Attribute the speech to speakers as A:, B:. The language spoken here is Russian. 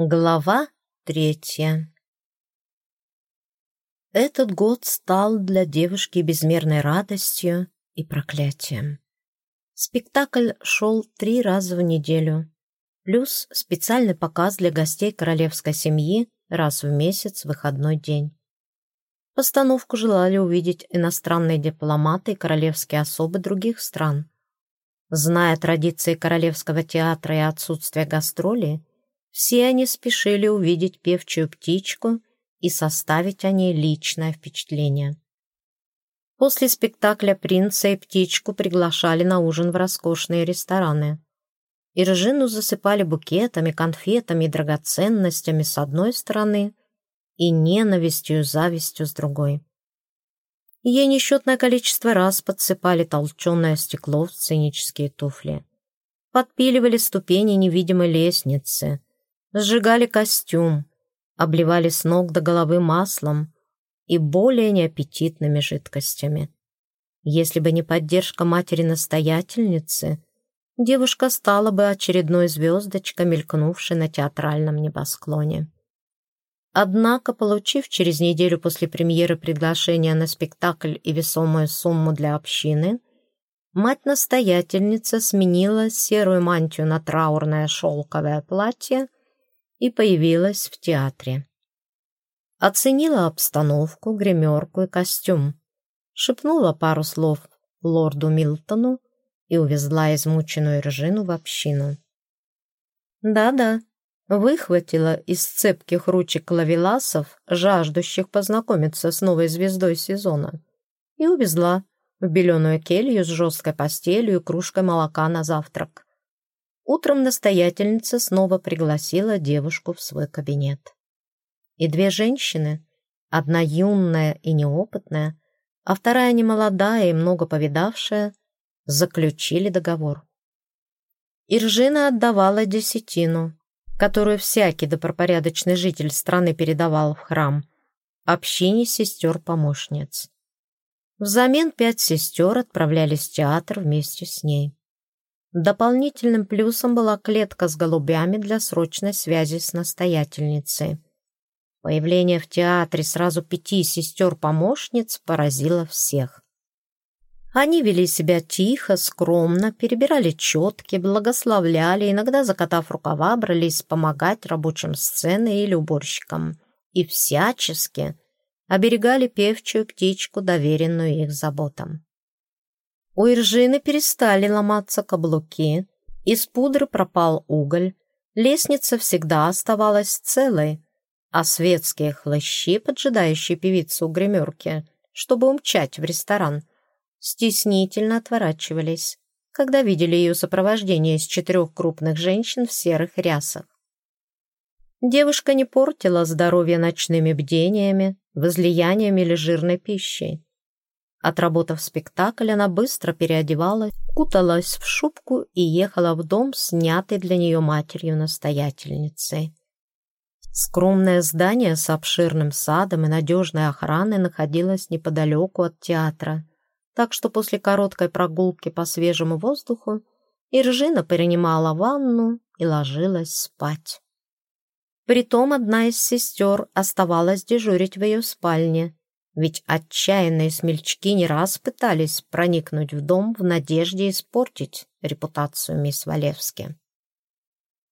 A: Глава третья Этот год стал для девушки безмерной радостью и проклятием. Спектакль шел три раза в неделю, плюс специальный показ для гостей королевской семьи раз в месяц выходной день. Постановку желали увидеть иностранные дипломаты и королевские особы других стран. Зная традиции королевского театра и отсутствие гастролей, все они спешили увидеть певчую птичку и составить о ней личное впечатление. После спектакля принца и птичку приглашали на ужин в роскошные рестораны. Иржину засыпали букетами, конфетами и драгоценностями с одной стороны и ненавистью и завистью с другой. Ей несчетное количество раз подсыпали толченое стекло в сценические туфли. Подпиливали ступени невидимой лестницы, сжигали костюм, обливали с ног до головы маслом и более неаппетитными жидкостями. Если бы не поддержка матери-настоятельницы, девушка стала бы очередной звездочкой, мелькнувшей на театральном небосклоне. Однако, получив через неделю после премьеры приглашение на спектакль и весомую сумму для общины, мать-настоятельница сменила серую мантию на траурное шелковое платье и появилась в театре. Оценила обстановку, гримерку и костюм, шепнула пару слов лорду Милтону и увезла измученную Ржину в общину. Да-да, выхватила из цепких ручек лавеласов, жаждущих познакомиться с новой звездой сезона, и увезла в беленую келью с жесткой постелью и кружкой молока на завтрак. Утром настоятельница снова пригласила девушку в свой кабинет. И две женщины, одна юная и неопытная, а вторая немолодая и много повидавшая, заключили договор. Иржина отдавала десятину, которую всякий добропорядочный житель страны передавал в храм, общине сестер-помощниц. Взамен пять сестер отправлялись в театр вместе с ней. Дополнительным плюсом была клетка с голубями для срочной связи с настоятельницей. Появление в театре сразу пяти сестер-помощниц поразило всех. Они вели себя тихо, скромно, перебирали четки, благословляли, иногда, закатав рукава, брались помогать рабочим сцены или уборщикам. И всячески оберегали певчую птичку, доверенную их заботам. У Иржины перестали ломаться каблуки, из пудры пропал уголь, лестница всегда оставалась целой, а светские хлыщи, поджидающие певицу у гримерки, чтобы умчать в ресторан, стеснительно отворачивались, когда видели ее сопровождение из четырех крупных женщин в серых рясах. Девушка не портила здоровье ночными бдениями, возлияниями или жирной пищей. Отработав спектакль, она быстро переодевалась, куталась в шубку и ехала в дом, снятый для нее матерью-настоятельницей. Скромное здание с обширным садом и надежной охраной находилось неподалеку от театра, так что после короткой прогулки по свежему воздуху Иржина принимала ванну и ложилась спать. Притом одна из сестер оставалась дежурить в ее спальне, ведь отчаянные смельчаки не раз пытались проникнуть в дом в надежде испортить репутацию мисс Валевски.